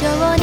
角落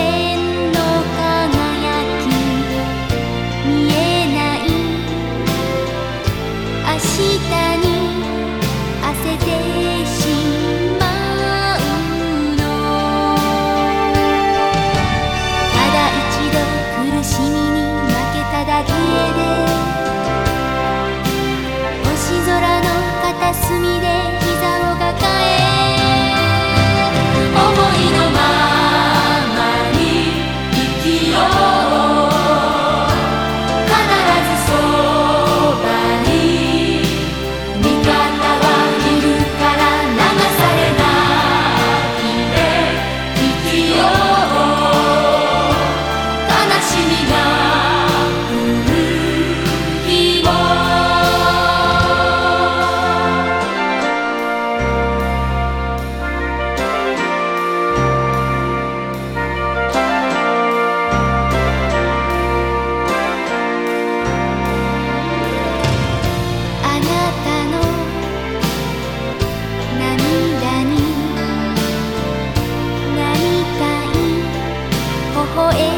微笑